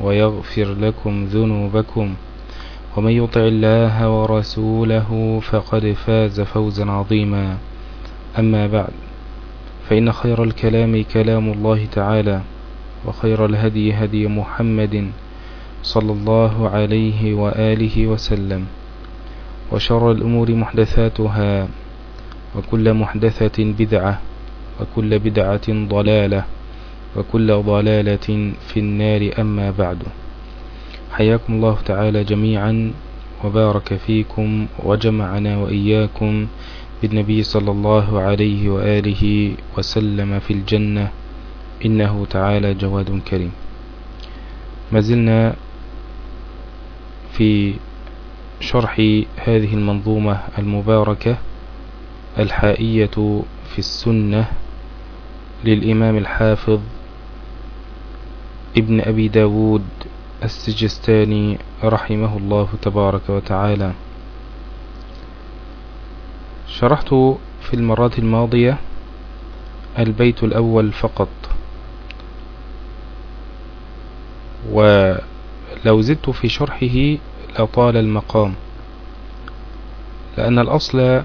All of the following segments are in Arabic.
ويغفر لكم ذنوبكم ومن يطع الله ورسوله فقد فاز فوزا عظيما. أما بعد فإن خير الكلام كلام الله تعالى وخير الهدي هدي محمد صلى الله عليه وآله وسلم وشر الأمور محدثاتها وكل محدثة بدعة وكل بدعة ضلالة. وكل ضلالة في النار أما بعد. حياكم الله تعالى جميعا وبارك فيكم وجمعنا وإياكم بالنبي صلى الله عليه وآله وسلم في الجنة. إنه تعالى جواد كريم. ما زلنا في شرح هذه المنظومة المباركة الحائية في السنة للإمام الحافظ ابن أبي داود السجستاني رحمه الله تبارك وتعالى. شرحت في المرات الماضية البيت الأول فقط. ولو زدت في شرحه لطال المقام. لأن الأصل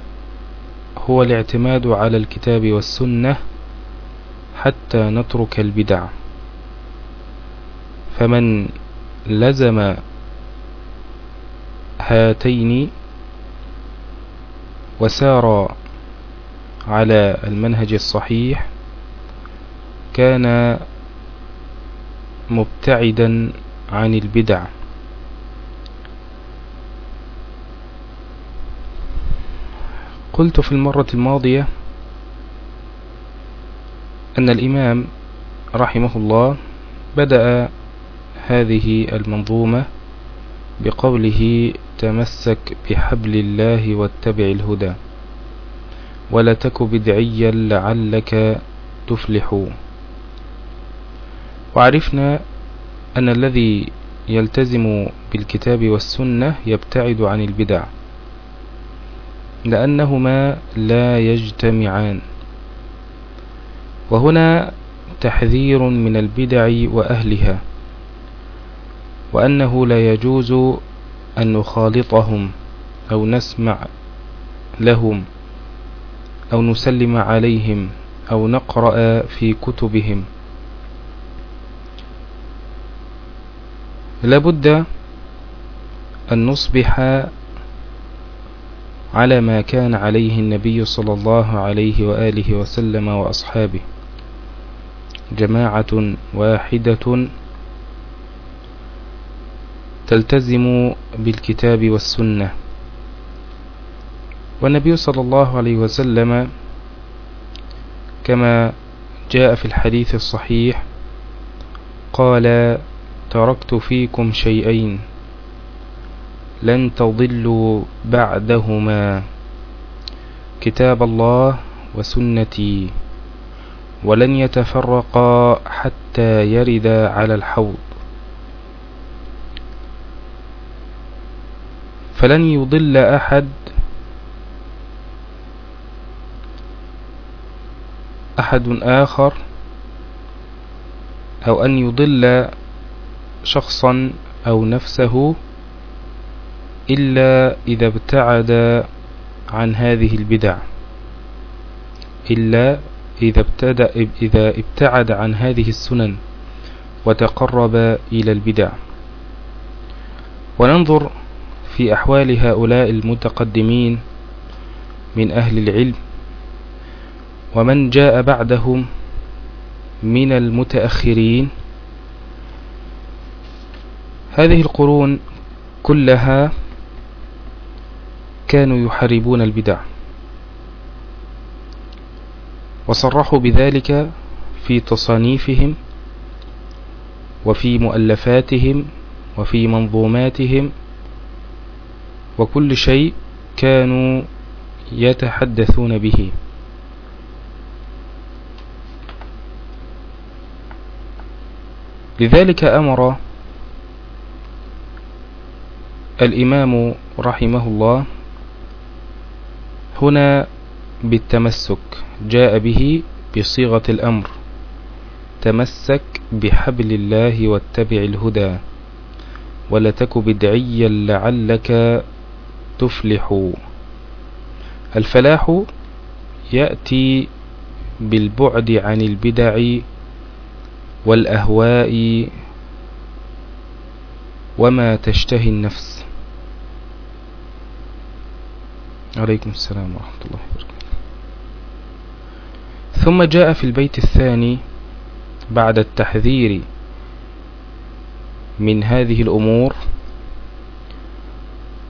هو الاعتماد على الكتاب والسنة حتى نترك البدع. فمن لزم هاتين وسار على المنهج الصحيح كان مبتعدا عن البدع. قلت في المرة الماضية أن الإمام رحمه الله بدأ هذه المنظومة بقوله تمسك بحبل الله واتبع الهدى. ولا تك بدعيا لعلك تفلح. وعرفنا أن الذي يلتزم بالكتاب والسنة يبتعد عن البدع لأنهما لا يجتمعان. وهنا تحذير من البدع وأهلها. وأنه لا يجوز أن نخالطهم أو نسمع لهم أو نسلم عليهم أو نقرأ في كتبهم. لابد أن نصبح على ما كان عليه النبي صلى الله عليه وآله وسلم وأصحابه. جماعة واحدة تلتزم بالكتاب والسنة. والنبي صلى الله عليه وسلم كما جاء في الحديث الصحيح قال تركت فيكم شيئين لن تضلوا بعدهما كتاب الله وسنتي ولن يتفرقا حتى يردا على الحوض. فلن يضل أحد أحد آخر أو أن يضل شخصا أو نفسه إلا إذا ابتعد عن هذه البدع. إلا إذا, ابتدأ إذا ابتعد عن هذه السنن وتقرب إلى البدع. وننظر في أحوال هؤلاء المتقدمين من أهل العلم ومن جاء بعدهم من المتأخرين. هذه القرون كلها كانوا يحاربون البدع وصرحوا بذلك في تصانيفهم وفي مؤلفاتهم وفي منظوماتهم وكل شيء كانوا يتحدثون به. لذلك أمر الإمام رحمه الله هنا بالتمسك جاء به بصيغة الأمر تمسك بحبل الله واتبع الهدى ولتك بدعيا لعلك تفلح. الفلاح يأتي بالبعد عن البدع والأهواء وما تشتهي النفس. عليكم السلام ورحمة الله وبركاته. ثم جاء في البيت الثاني بعد التحذير من هذه الأمور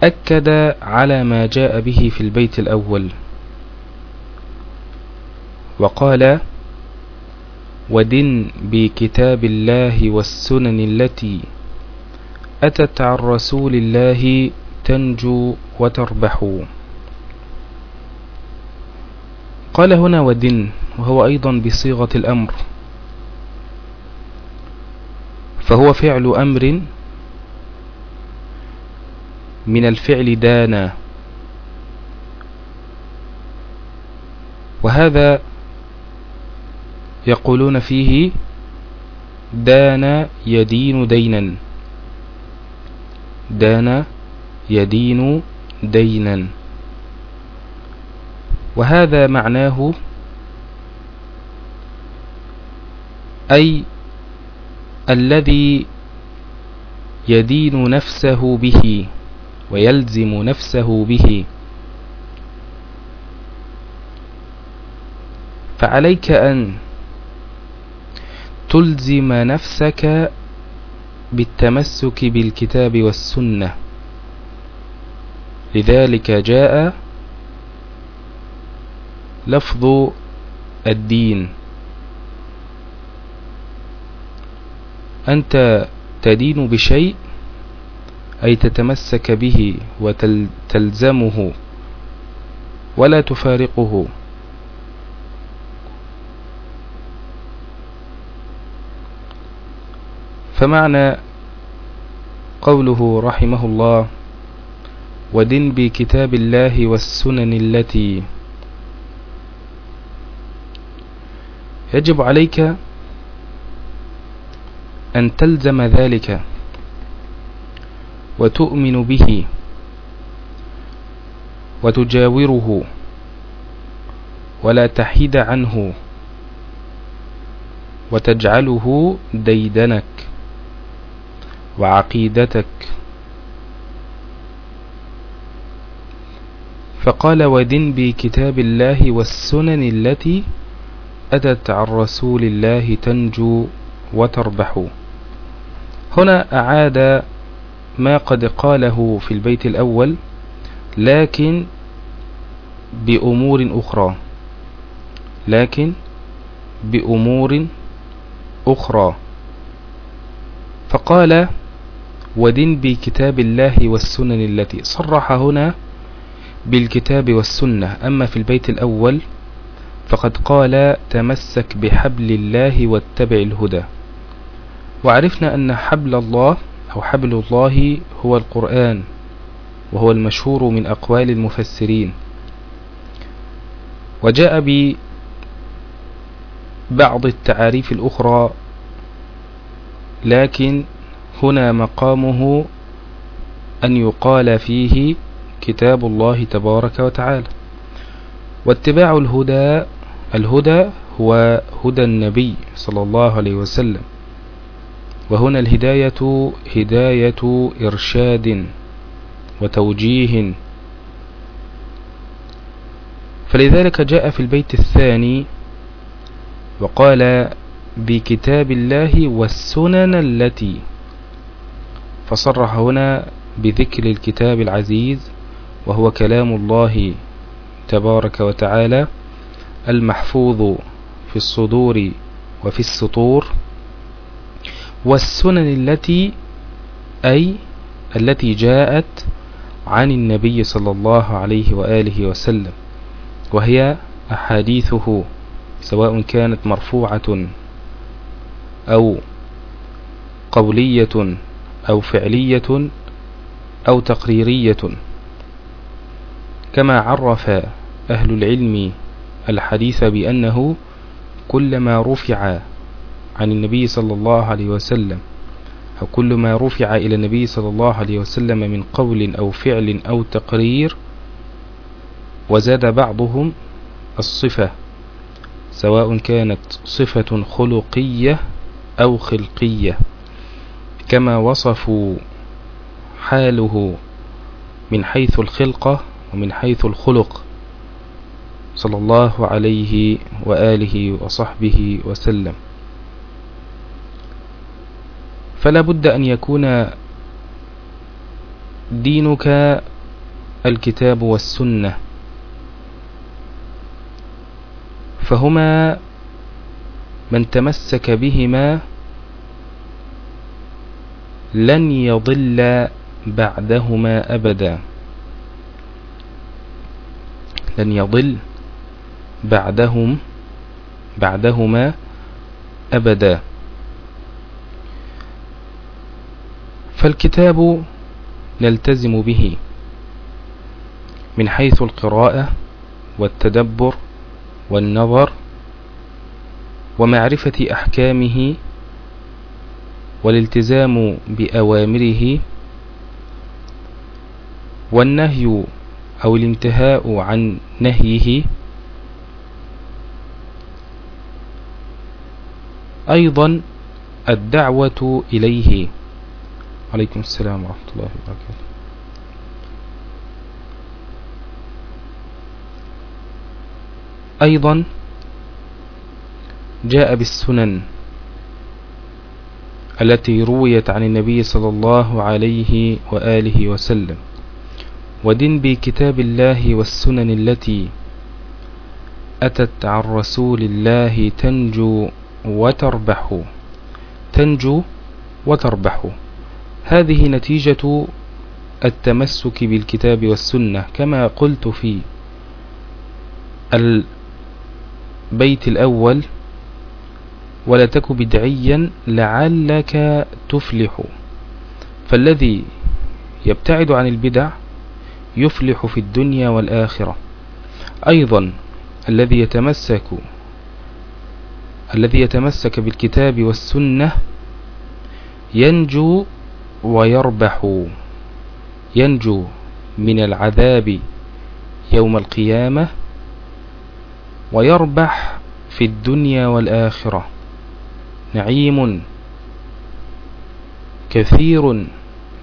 أكد على ما جاء به في البيت الأول. وقال ودن بكتاب الله والسنن التي أتت عن رسول الله تنجو وتربح. قال هنا ودن وهو أيضا بصيغة الأمر. فهو فعل أمر من الفعل دانا. وهذا يقولون فيه دان يدين دينا. دان يدين دينا. وهذا معناه أي الذي يدين نفسه به. ويلزم نفسه به. فعليك أن تلزم نفسك بالتمسك بالكتاب والسنة. لذلك جاء لفظ الدين. أنت تدين بشيء أي تتمسك به وتلزمه ولا تفارقه. فمعنى قوله رحمه الله ودن بكتاب الله والسنن التي يجب عليك أن تلزم ذلك وتؤمن به وتجاوره ولا تحيد عنه وتجعله ديدنك وعقيدتك. فقال ودن بكتاب الله والسنن التي أتت عن رسول الله تنجو وتربح. هنا أعاد ما قد قاله في البيت الأول لكن بأمور أخرى. لكن بأمور أخرى. فقال ودن بكتاب الله والسنن التي صرح هنا بالكتاب والسنة. أما في البيت الأول فقد قال تمسك بحبل الله واتبع الهدى. وعرفنا أن حبل الله أو حبل الله هو القرآن وهو المشهور من أقوال المفسرين. وجاء ببعض التعاريف الأخرى لكن هنا مقامه أن يقال فيه كتاب الله تبارك وتعالى. واتباع الهدى الهدى هو هدى النبي صلى الله عليه وسلم. وهنا الهداية هداية إرشاد وتوجيه. فلذلك جاء في البيت الثاني وقال بكتاب الله والسنن التي فصرح هنا بذكر الكتاب العزيز وهو كلام الله تبارك وتعالى المحفوظ في الصدور وفي السطور. والسنن التي أي التي جاءت عن النبي صلى الله عليه وآله وسلم وهي أحاديثه سواء كانت مرفوعة أو قولية أو فعلية أو تقريرية. كما عرف أهل العلم الحديث بأنه كلما رفع عن النبي صلى الله عليه وسلم. أو كل ما رفع إلى النبي صلى الله عليه وسلم من قول أو فعل أو تقرير وزاد بعضهم الصفة سواء كانت صفة خلقية أو خلقية. كما وصفوا حاله من حيث الخلقة ومن حيث الخلق صلى الله عليه وآله وصحبه وسلم. فلا بد أن يكون دينك الكتاب والسنة. فهما من تمسك بهما لن يضل بعدهما أبدا. لن يضل بعدهم بعدهما أبدا. فالكتاب نلتزم به من حيث القراءة والتدبر والنظر ومعرفة أحكامه والالتزام بأوامره والنهي أو الانتهاء عن نهيه أيضا الدعوة إليه عليكم السلام ورحمة الله وبركاته. أيضا جاء بالسنن التي رويت عن النبي صلى الله عليه وآله وسلم ودن بكتاب الله والسنن التي أتت عن رسول الله تنجو وتربح تنجو وتربح. هذه نتيجة التمسك بالكتاب والسنة كما قلت في البيت الأول ولا تك بدعيا لعلك تفلح. فالذي يبتعد عن البدع يفلح في الدنيا والآخرة. أيضا الذي يتمسك الذي يتمسك بالكتاب والسنة ينجو ويربح ينجو من العذاب يوم القيامة ويربح في الدنيا والآخرة. نعيم كثير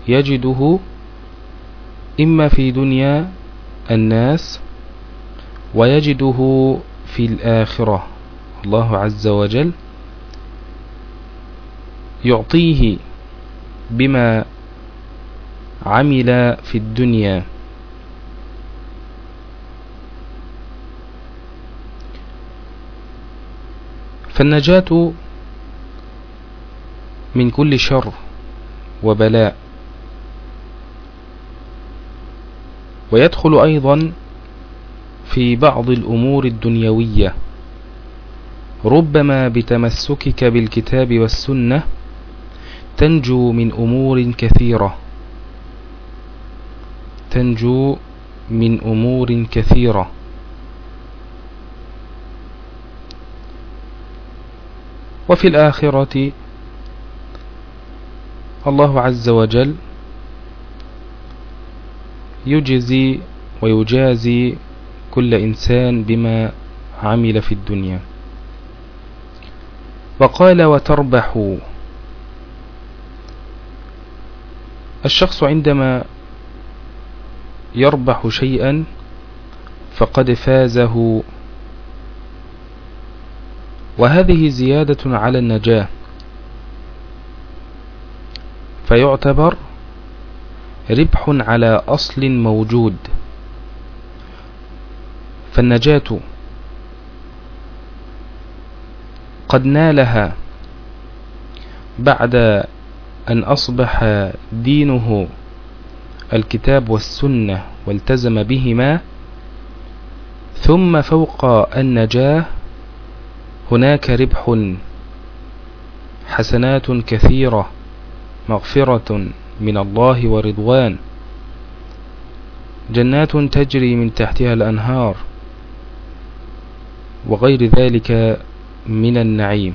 يجده إما في دنيا الناس ويجده في الآخرة. الله عز وجل يعطيه بما عمل في الدنيا. فالنجاة من كل شر وبلاء. ويدخل أيضا في بعض الأمور الدنيوية. ربما بتمسكك بالكتاب والسنة تنجو من أمور كثيرة. تنجو من أمور كثيرة. وفي الآخرة الله عز وجل يجزي ويجازي كل إنسان بما عمل في الدنيا. وقال وتربحوا الشخص عندما يربح شيئا فقد فازه. وهذه زيادة على النجاة. فيعتبر ربح على أصل موجود. فالنجاة قد نالها بعد أن أصبح دينه الكتاب والسنة والتزم بهما ثم فوق النجاة هناك ربح حسنات كثيرة مغفرة من الله ورضوان. جنات تجري من تحتها الأنهار وغير ذلك من النعيم.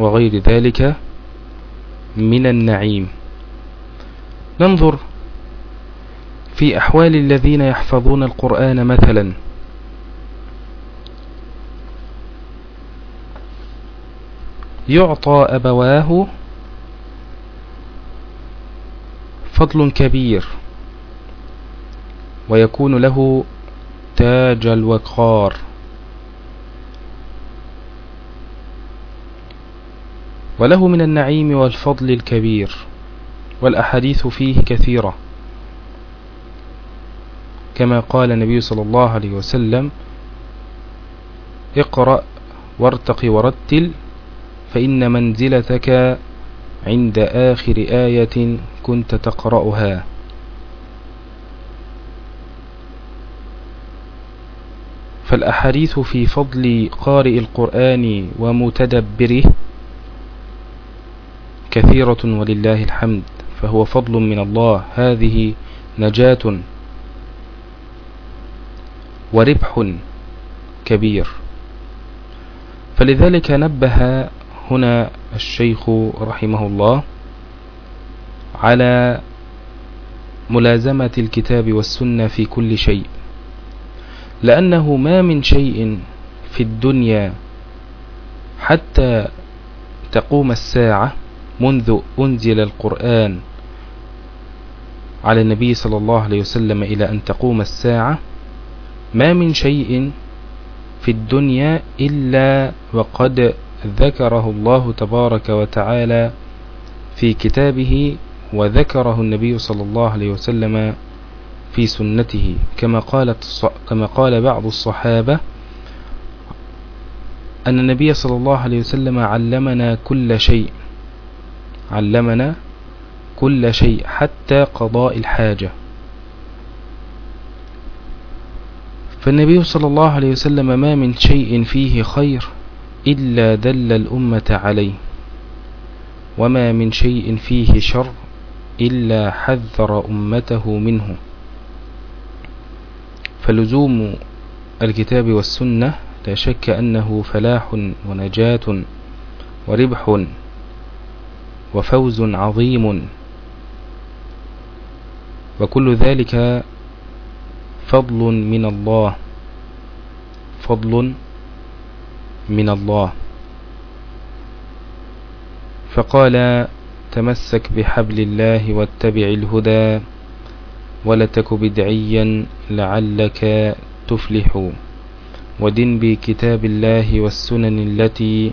وغير ذلك من النعيم. ننظر في أحوال الذين يحفظون القرآن مثلا. يعطى أبواه فضل كبير ويكون له تاج الوقار. وله من النعيم والفضل الكبير والأحاديث فيه كثيرة. كما قال النبي صلى الله عليه وسلم اقرأ وارتق ورتل فإن منزلتك عند آخر آية كنت تقرأها. فالأحاديث في فضل قارئ القرآن ومتدبره كثيرة ولله الحمد فهو فضل من الله. هذه نجاة وربح كبير. فلذلك نبه هنا الشيخ رحمه الله على ملازمة الكتاب والسنة في كل شيء لأنه ما من شيء في الدنيا حتى تقوم الساعة منذ أنزل القرآن على النبي صلى الله عليه وسلم إلى أن تقوم الساعة ما من شيء في الدنيا إلا وقد ذكره الله تبارك وتعالى في كتابه وذكره النبي صلى الله عليه وسلم في سنته. كما قالت كما قال بعض الصحابة أن النبي صلى الله عليه وسلم علمنا كل شيء. علمنا كل شيء حتى قضاء الحاجة. فالنبي صلى الله عليه وسلم ما من شيء فيه خير إلا دل الأمة عليه وما من شيء فيه شر إلا حذر أمته منه. فلزوم الكتاب والسنة لا شك أنه فلاح ونجاة وربح وفوز عظيم. وكل ذلك فضل من الله. فضل من الله. فقال تمسك بحبل الله واتبع الهدى ولتك بدعيا لعلك تفلح. ودن بكتاب الله والسنن التي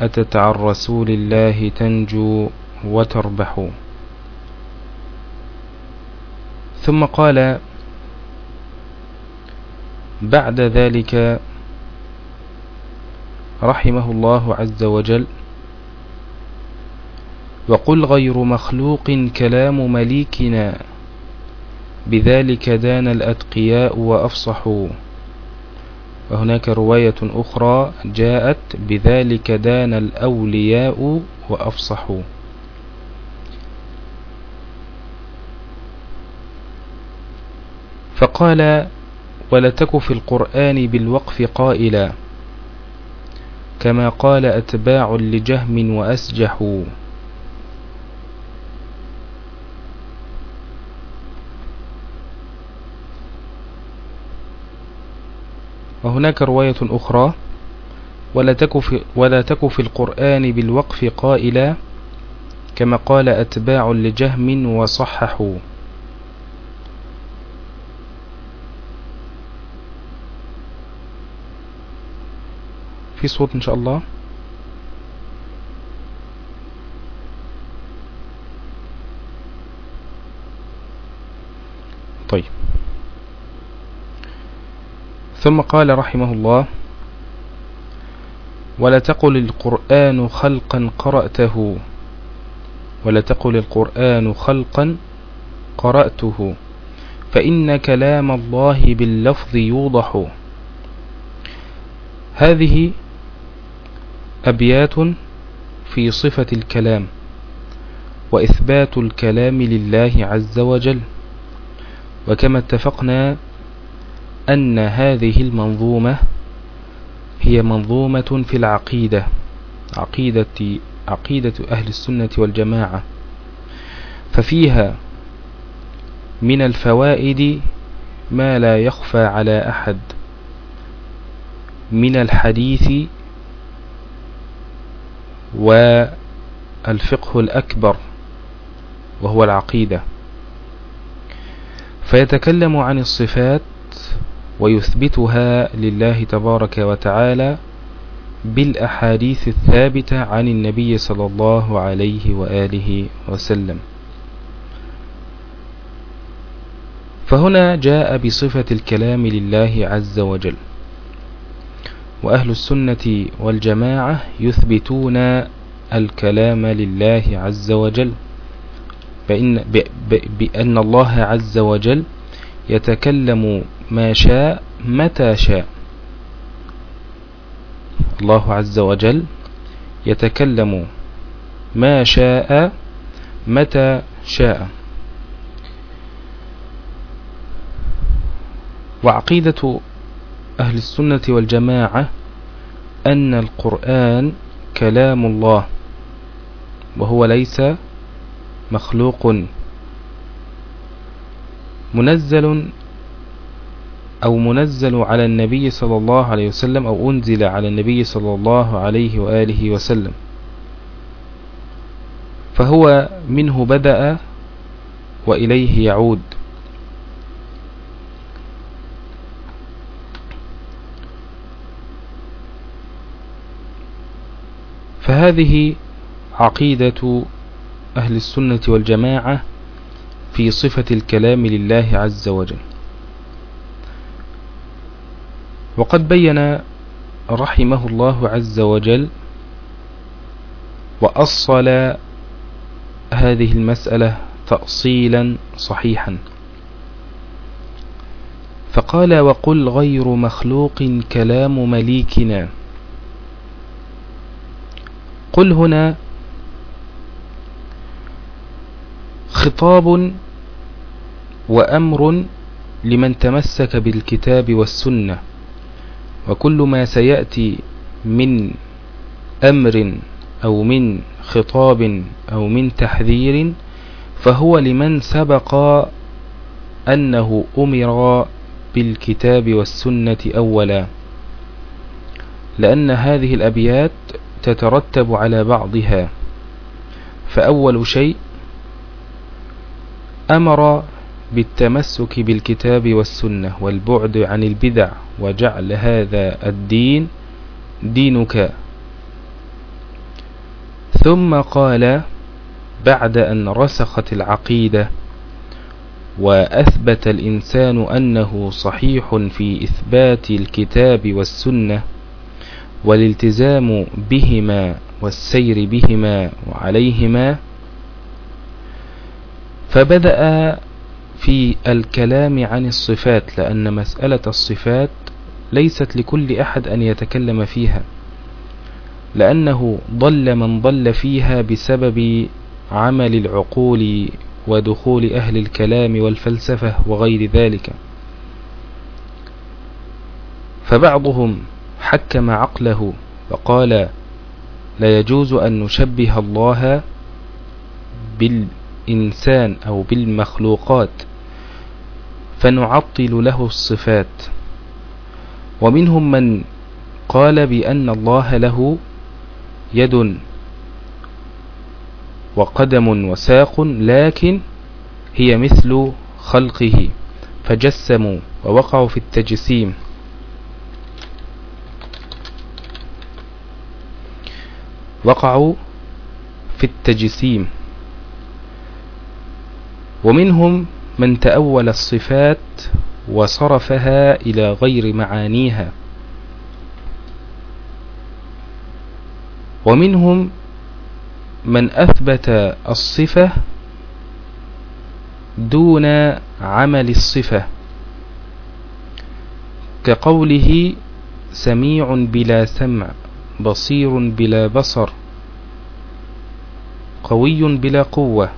أتت عن رسول الله تنجو وتربح. ثم قال بعد ذلك رحمه الله عز وجل وقل غير مخلوق كلام مليكنا بذلك دان الأتقياء وأفصحوا. وهناك رواية أخرى جاءت بذلك دان الأولياء وأفصحوا. فقال ولتك في القرآن بالوقف قائلا كما قال أتباع لجهم وأسجحوا. وهناك رواية أخرى ولا تك في, ولا تك في القرآن بالوقف قائلا كما قال أتباع لجهم وصححوا. في صوت إن شاء الله طيب ثم قال رحمه الله ولا تقل القرآن خلقا قرأته ولا تقل القرآن خلقا قرأته فإن كلام الله باللفظ يوضح. هذه أبيات في صفة الكلام وإثبات الكلام لله عز وجل وكما اتفقنا أن هذه المنظومة هي منظومة في العقيدة عقيدة, عقيدة أهل السنة والجماعة. ففيها من الفوائد ما لا يخفى على أحد. من الحديث والفقه الأكبر وهو العقيدة. فيتكلم عن الصفات ويثبتها لله تبارك وتعالى بالأحاديث الثابتة عن النبي صلى الله عليه وآله وسلم. فهنا جاء بصفة الكلام لله عز وجل. وأهل السنة والجماعة يثبتون الكلام لله عز وجل. بأن, بأن الله عز وجل يتكلم ما شاء متى شاء. الله عز وجل يتكلم ما شاء متى شاء. وعقيدة أهل السنة والجماعة أن القرآن كلام الله وهو ليس مخلوق. منزل أو منزل على النبي صلى الله عليه وسلم أو أنزل على النبي صلى الله عليه وآله وسلم. فهو منه بدأ وإليه يعود. فهذه عقيدة أهل السنة والجماعة في صفة الكلام لله عز وجل. وقد بين رحمه الله عز وجل وأصل هذه المسألة تأصيلا صحيحا. فقال وقل غير مخلوق كلام مليكنا. قل هنا خطاب وأمر لمن تمسك بالكتاب والسنة. وكل ما سيأتي من أمر أو من خطاب أو من تحذير فهو لمن سبق أنه أمر بالكتاب والسنة أولا. لأن هذه الأبيات تترتب على بعضها. فأول شيء أمر بالتمسك بالكتاب والسنة والبعد عن البدع وجعل هذا الدين دينك. ثم قال بعد أن رسخت العقيدة وأثبت الإنسان أنه صحيح في إثبات الكتاب والسنة والالتزام بهما والسير بهما وعليهما فبدأ في الكلام عن الصفات لأن مسألة الصفات ليست لكل أحد أن يتكلم فيها لأنه ضل من ضل فيها بسبب عمل العقول ودخول أهل الكلام والفلسفة وغير ذلك. فبعضهم حكم عقله وقال لا يجوز أن نشبه الله بالإنسان أو بالمخلوقات. فنعطل له الصفات. ومنهم من قال بأن الله له يد وقدم وساق لكن هي مثل خلقه فجسموا ووقعوا في التجسيم. وقعوا في التجسيم. ومنهم من تأول الصفات وصرفها إلى غير معانيها. ومنهم من أثبت الصفة دون عمل الصفة كقوله سميع بلا سمع بصير بلا بصر قوي بلا قوة.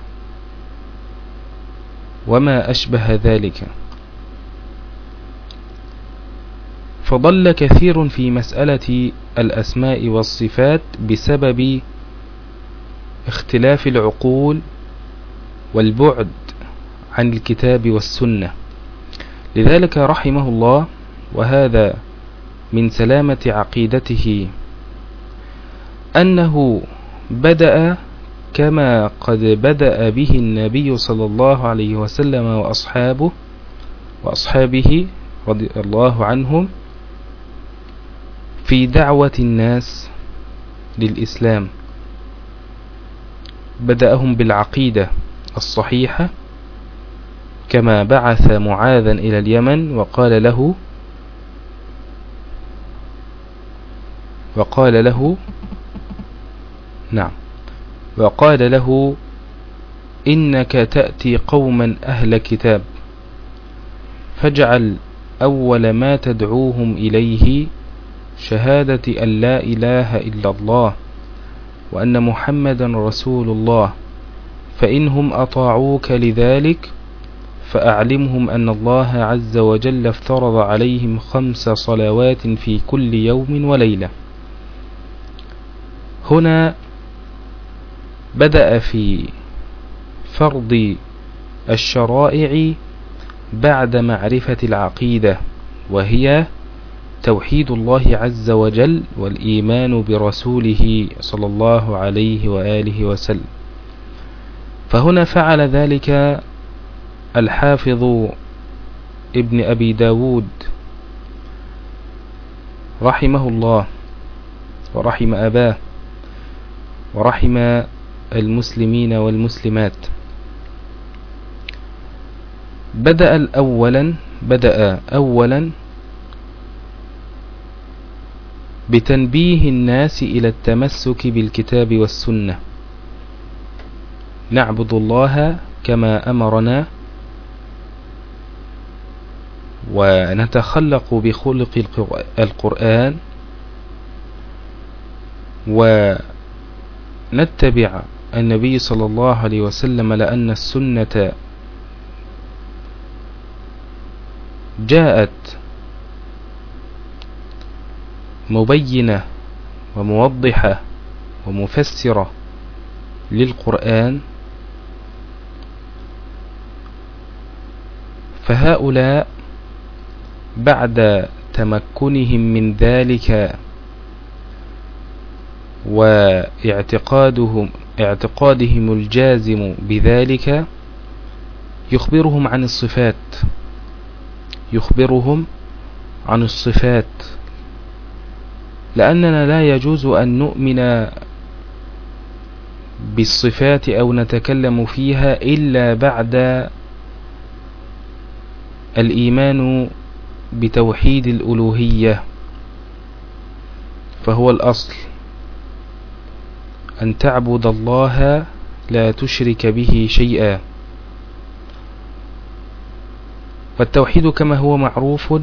وما أشبه ذلك. فضل كثير في مسألة الأسماء والصفات بسبب اختلاف العقول والبعد عن الكتاب والسنة. لذلك رحمه الله وهذا من سلامة عقيدته أنه بدأ كما قد بدأ به النبي صلى الله عليه وسلم وأصحابه وأصحابه رضي الله عنهم في دعوة الناس للإسلام. بدأهم بالعقيدة الصحيحة كما بعث معاذا إلى اليمن وقال له وقال له نعم. وقال له إنك تأتي قوما أهل كتاب فاجعل أول ما تدعوهم إليه شهادة أن لا إله إلا الله وأن محمدا رسول الله فإنهم أطاعوك لذلك فأعلمهم أن الله عز وجل افترض عليهم خمس صلوات في كل يوم وليلة. هنا بدأ في فرض الشرائع بعد معرفة العقيدة وهي توحيد الله عز وجل والإيمان برسوله صلى الله عليه وآله وسلم. فهنا فعل ذلك الحافظ ابن أبي داود رحمه الله ورحم أباه ورحم المسلمين والمسلمات. بدأ الأولا بدأ أولا بتنبيه الناس إلى التمسك بالكتاب والسنة. نعبد الله كما أمرنا ونتخلق بخلق القرآن ونتبع النبي صلى الله عليه وسلم لأن السنة جاءت مبينة وموضحة ومفسرة للقرآن فهؤلاء بعد تمكنهم من ذلك واعتقادهم اعتقادهم الجازم بذلك يخبرهم عن الصفات يخبرهم عن الصفات. لأننا لا يجوز أن نؤمن بالصفات أو نتكلم فيها إلا بعد الإيمان بتوحيد الألوهية فهو الأصل. أن تعبد الله لا تشرك به شيئا. والتوحيد كما هو معروف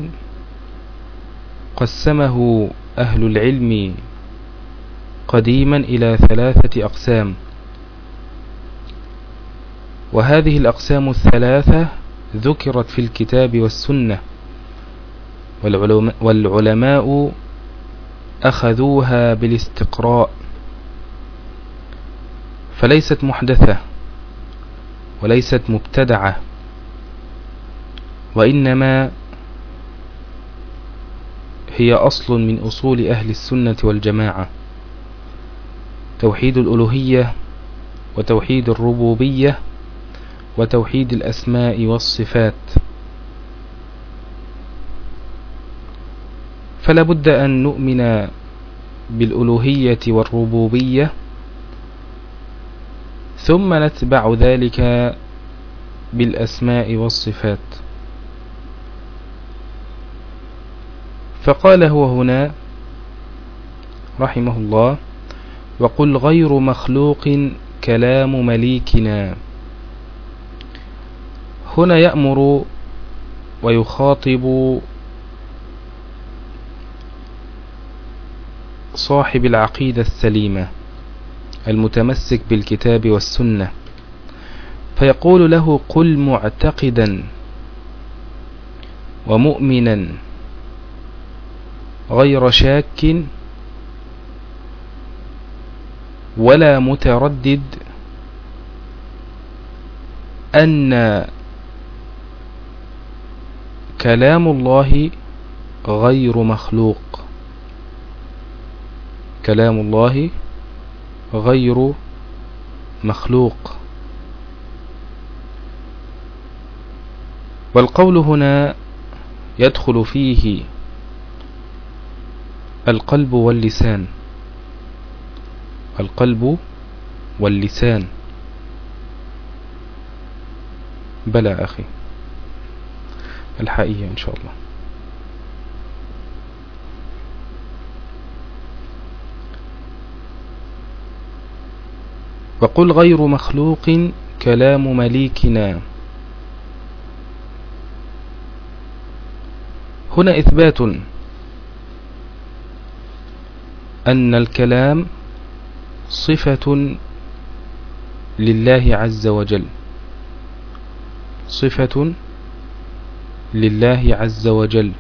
قسمه أهل العلم قديما إلى ثلاثة أقسام. وهذه الأقسام الثلاثة ذكرت في الكتاب والسنة. والعلماء أخذوها بالاستقراء. فليست محدثة وليست مبتدعة وإنما هي أصل من أصول أهل السنة والجماعة توحيد الألوهية وتوحيد الربوبية وتوحيد الأسماء والصفات. فلا بد أن نؤمن بالألوهية والربوبية ثم نتبع ذلك بالأسماء والصفات. فقال هو هنا رحمه الله وقل غير مخلوق كلام مليكنا. هنا يأمر ويخاطب صاحب العقيدة السليمة. المتمسك بالكتاب والسنة. فيقول له قل معتقدا ومؤمنا غير شاك ولا متردد أن كلام الله غير مخلوق. كلام الله غير مخلوق. والقول هنا يدخل فيه القلب واللسان. القلب واللسان. بلى أخي. الحقيقة إن شاء الله. وقل غير مخلوق كلام مليكنا. هنا إثبات أن الكلام صفة لله عز وجل. صفة لله عز وجل.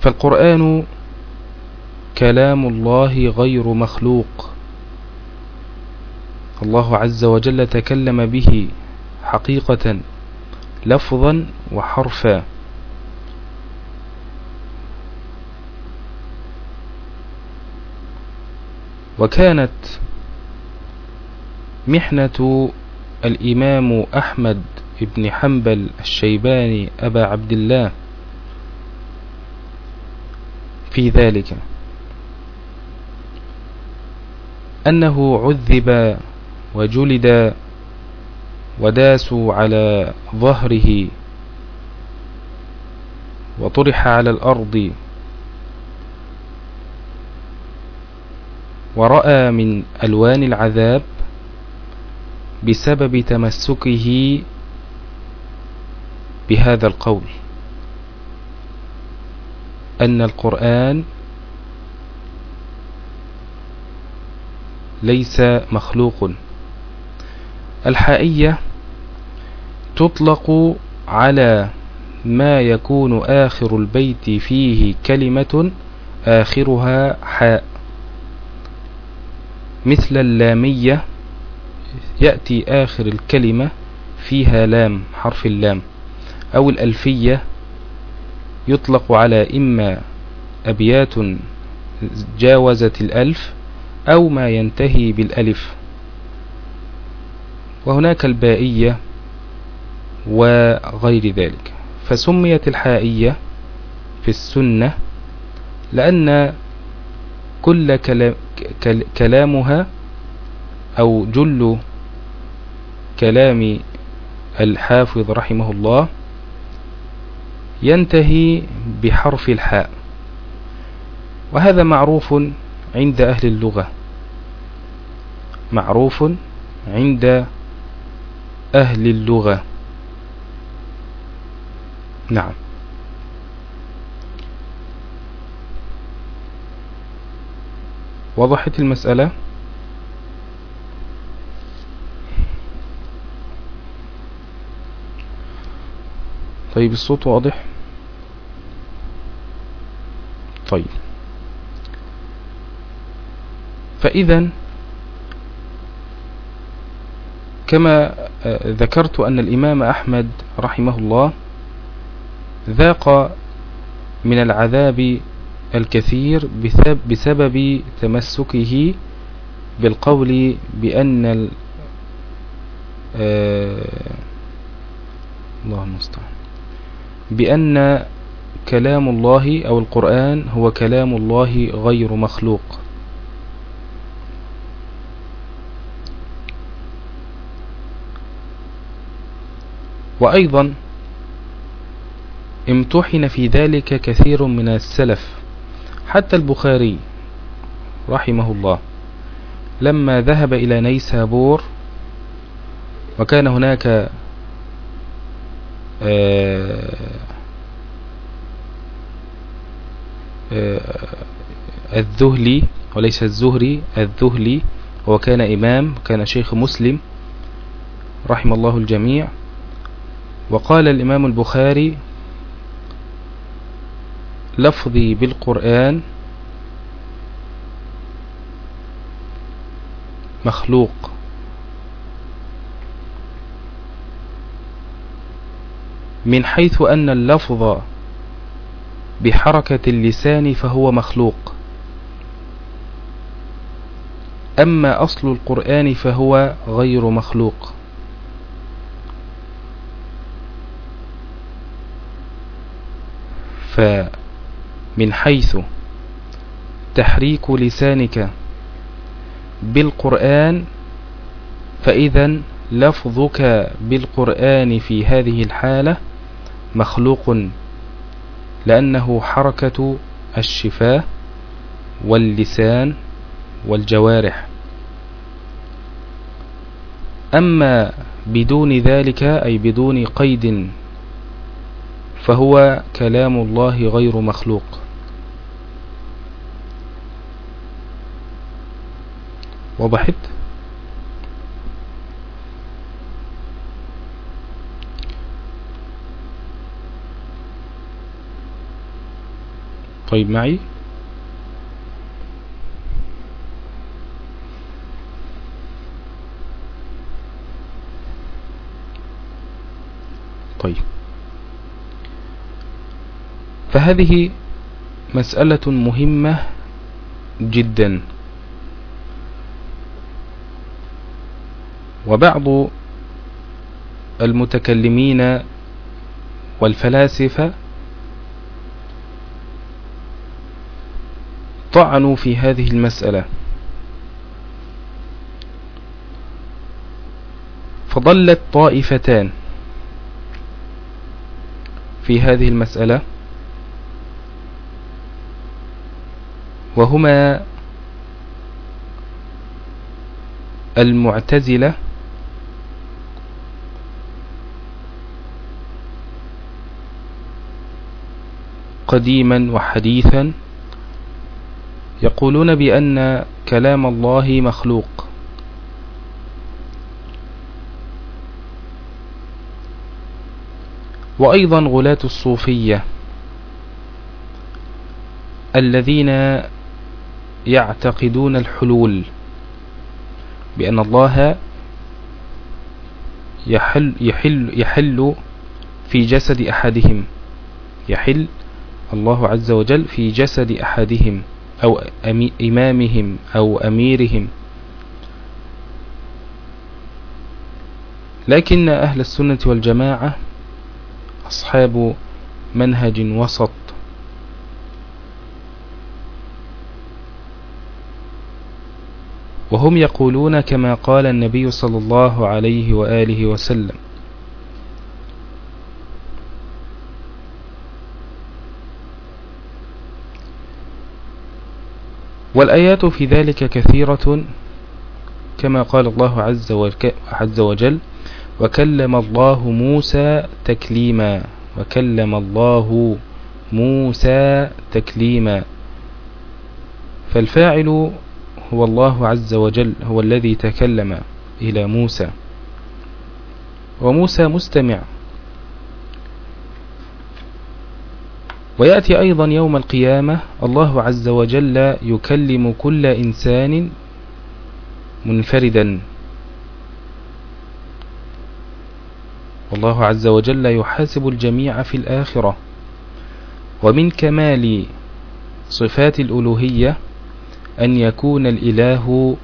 فالقرآن كلام الله غير مخلوق. الله عز وجل تكلم به حقيقة لفظا وحرفا. وكانت محنة الإمام أحمد بن حنبل الشيباني أبا عبد الله في ذلك. أنه عذب وجلد وداسوا على ظهره وطرح على الأرض ورأى من ألوان العذاب بسبب تمسكه بهذا القول أن القرآن ليس مخلوق. الحائية تطلق على ما يكون آخر البيت فيه كلمة آخرها حاء. مثل اللامية يأتي آخر الكلمة فيها لام حرف اللام. أو الألفية يطلق على إما أبيات جاوزت الألف أو ما ينتهي بالألف. وهناك البائية وغير ذلك. فسميت الحائية في السنة لأن كل كلامها أو جل كلام الحافظ رحمه الله ينتهي بحرف الحاء. وهذا معروف عند أهل اللغة. معروف عند أهل اللغة. نعم. وضحت المسألة؟ طيب الصوت واضح؟ طيب. فإذا كما آه، ذكرت أن الإمام أحمد رحمه الله ذاق من العذاب الكثير بسبب تمسكه بالقول بأن آه، الله المستعان بأن كلام الله أو القرآن هو كلام الله غير مخلوق. وأيضا امتحن في ذلك كثير من السلف حتى البخاري رحمه الله لما ذهب إلى نيسابور وكان هناك آه، آه، الذهلي وليس الزهري الذهلي وكان إمام كان شيخ مسلم رحم الله الجميع. وقال الإمام البخاري لفظي بالقرآن مخلوق. من حيث أن اللفظ بحركة اللسان فهو مخلوق. أما أصل القرآن فهو غير مخلوق. فمن حيث تحريك لسانك بالقرآن؟ فإذا لفظك بالقرآن في هذه الحالة مخلوق لأنه حركة الشفاه واللسان والجوارح. أما بدون ذلك أي بدون قيد فهو كلام الله غير مخلوق. وضحت طيب معي طيب فهذه مسألة مهمة جدا. وبعض المتكلمين والفلاسفة طعنوا في هذه المسألة. فضلت طائفتان في هذه المسألة. وهما المعتزلة قديما وحديثا يقولون بأن كلام الله مخلوق. وأيضا غلاة الصوفية الذين يعتقدون الحلول بأن الله يحل, يحل, يحل في جسد أحدهم يحل الله عز وجل في جسد أحدهم أو إمامهم أو أميرهم. لكن أهل السنة والجماعة أصحاب منهج وسط وهم يقولون كما قال النبي صلى الله عليه وآله وسلم. والآيات في ذلك كثيرة كما قال الله عز وجل وكلم الله موسى تكليما وكلم الله موسى تكليما. فالفاعل هو الله عز وجل هو الذي تكلم إلى موسى. وموسى مستمع. ويأتي أيضا يوم القيامة الله عز وجل يكلم كل إنسان منفردا. والله عز وجل يحاسب الجميع في الآخرة. ومن كمال صفات الألوهية أن يكون الإله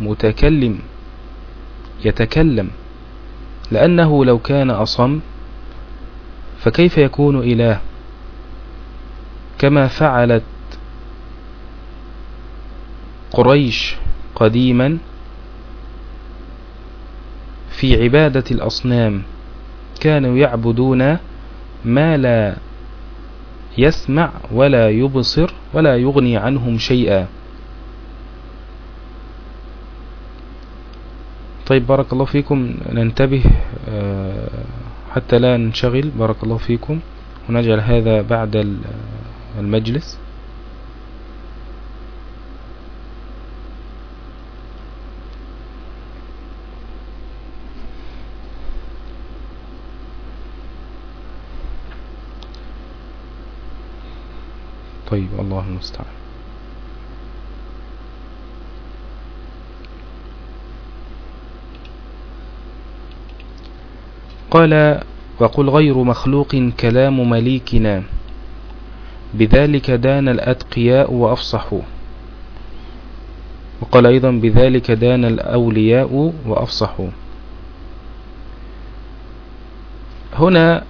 متكلم يتكلم. لأنه لو كان أصم فكيف يكون إله؟ كما فعلت قريش قديما في عبادة الأصنام كانوا يعبدون ما لا يسمع ولا يبصر ولا يغني عنهم شيئا. طيب بارك الله فيكم. ننتبه آه، حتى لا ننشغل. بارك الله فيكم. ونجعل هذا بعد المجلس. طيب الله المستعان. قال وقل غير مخلوق كلام مليكنا. بذلك دان الأتقياء وأفصحوا. وقال أيضا بذلك دان الأولياء وأفصحوا. هنا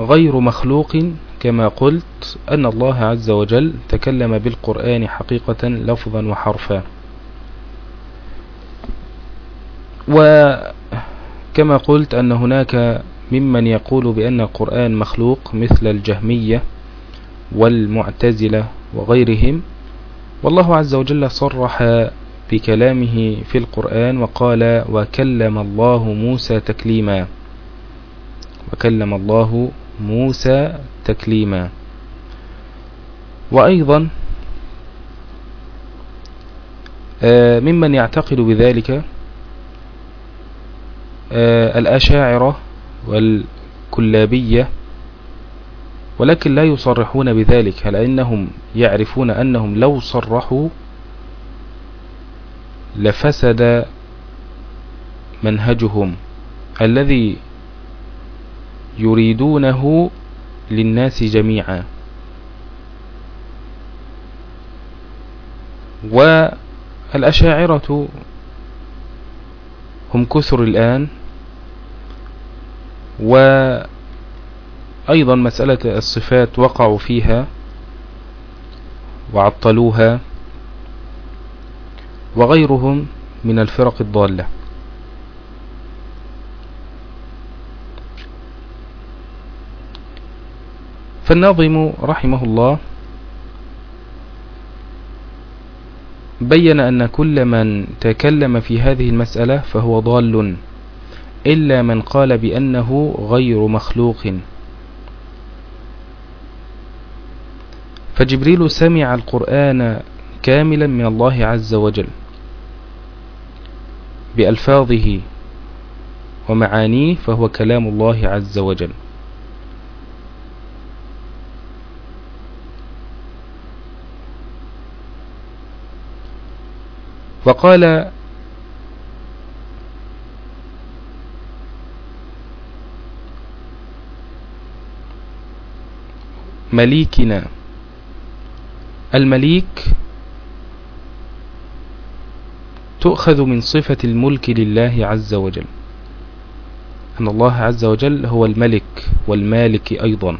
غير مخلوق كما قلت أن الله عز وجل تكلم بالقرآن حقيقة لفظا وحرفا. وكما قلت أن هناك ممن يقول بأن القرآن مخلوق مثل الجهمية والمعتزلة وغيرهم. والله عز وجل صرح بكلامه في القرآن وقال وكلم الله موسى تكليما. وكلم الله موسى تكليما. وأيضا آه، ممن يعتقد بذلك الأشاعرة والكلابية ولكن لا يصرحون بذلك لأنهم يعرفون أنهم لو صرحوا لفسد منهجهم الذي يريدونه للناس جميعا. والأشاعرة هم كثر الآن وأيضا مسألة الصفات وقعوا فيها وعطلوها وغيرهم من الفرق الضالة. فالناظم رحمه الله بين أن كل من تكلم في هذه المسألة فهو ضال. إلا من قال بأنه غير مخلوق. فجبريل سمع القرآن كاملا من الله عز وجل بألفاظه ومعانيه فهو كلام الله عز وجل. وقال مليكنا. المليك تؤخذ من صفة الملك لله عز وجل. أن الله عز وجل هو الملك والمالك أيضا.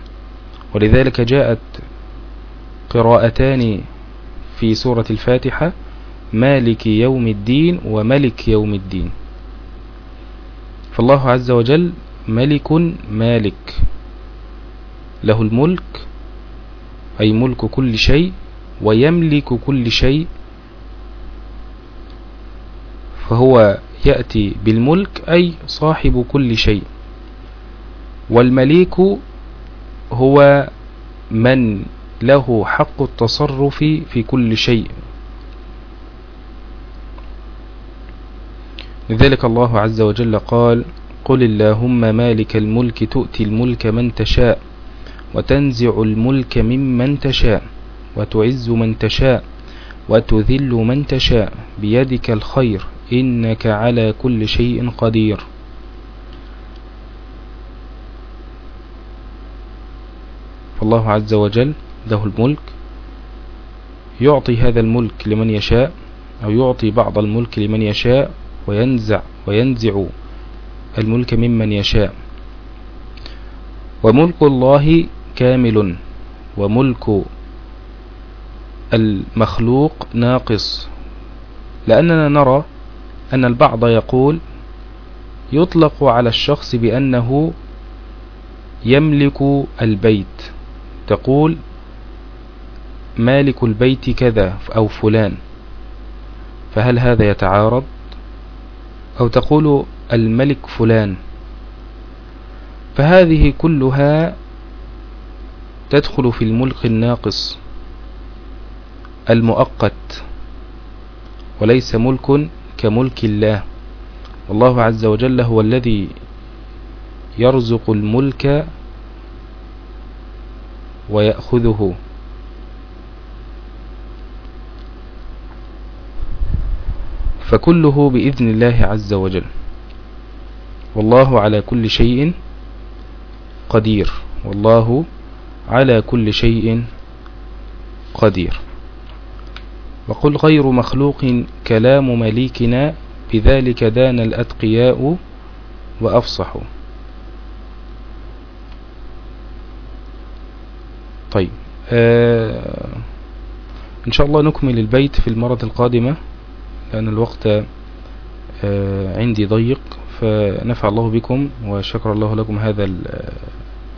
ولذلك جاءت قراءتان في سورة الفاتحة مالك يوم الدين وملك يوم الدين. فالله عز وجل ملك مالك. له الملك أي ملك كل شيء ويملك كل شيء فهو يأتي بالملك أي صاحب كل شيء. والمليك هو من له حق التصرف في كل شيء. لذلك الله عز وجل قال قل اللهم مالك الملك تؤتي الملك من تشاء وتنزع الملك ممن تشاء وتعز من تشاء وتذل من تشاء بيدك الخير إنك على كل شيء قدير. فالله عز وجل له الملك يعطي هذا الملك لمن يشاء أو يعطي بعض الملك لمن يشاء وينزع وينزع الملك ممن يشاء. وملك الله كامل وملك المخلوق ناقص. لأننا نرى أن البعض يقول يطلق على الشخص بأنه يملك البيت. تقول مالك البيت كذا أو فلان فهل هذا يتعارض؟ أو تقول الملك فلان فهذه كلها تدخل في الملك الناقص المؤقت وليس ملك كملك الله. والله عز وجل هو الذي يرزق الملك ويأخذه. فكله بإذن الله عز وجل. والله على كل شيء قدير. والله على كل شيء قدير. وقل غير مخلوق كلام مليكنا بذلك دان الأتقياء وأفصحوا طيب آه إن شاء الله نكمل البيت في المرة القادمة لأن الوقت آه عندي ضيق فنفع الله بكم وشكر الله لكم هذا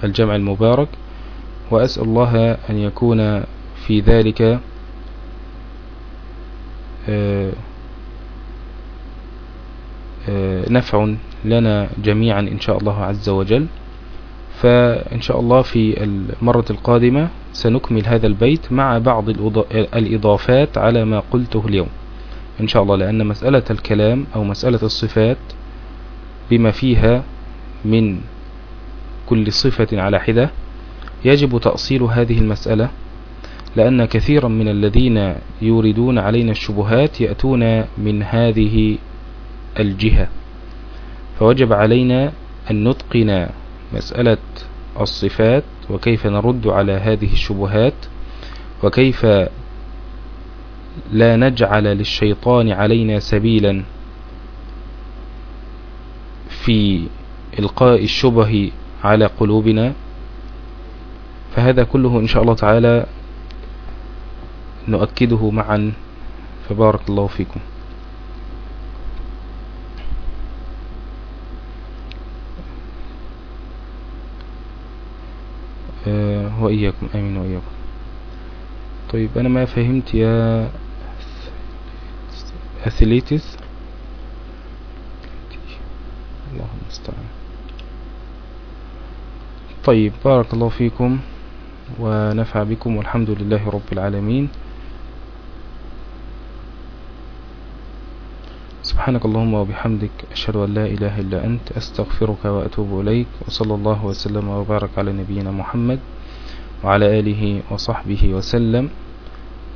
الجمع المبارك. وأسأل الله أن يكون في ذلك آه، آه، نفع لنا جميعا إن شاء الله عز وجل. فإن شاء الله في المرة القادمة سنكمل هذا البيت مع بعض الإضافات على ما قلته اليوم. إن شاء الله لأن مسألة الكلام أو مسألة الصفات بما فيها من كل صفة على حدة يجب تأصيل هذه المسألة لأن كثيرا من الذين يوردون علينا الشبهات يأتون من هذه الجهة. فوجب علينا أن نتقن مسألة الصفات وكيف نرد على هذه الشبهات وكيف لا نجعل للشيطان علينا سبيلا في إلقاء الشبه على قلوبنا. فهذا كله إن شاء الله تعالى نؤكده معا. فبارك الله فيكم. آه، وإياكم آمين وإياكم. طيب أنا ما فهمت يا أثليتس. الله المستعان طيب بارك الله فيكم. ونفع بكم والحمد لله رب العالمين. سبحانك اللهم وبحمدك أشهد أن لا إله إلا أنت أستغفرك وأتوب إليك وصلى الله وسلم وبارك على نبينا محمد وعلى آله وصحبه وسلم.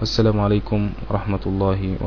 والسلام عليكم ورحمة الله وبركاته